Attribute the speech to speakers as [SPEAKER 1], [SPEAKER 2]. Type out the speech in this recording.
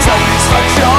[SPEAKER 1] satisfaction.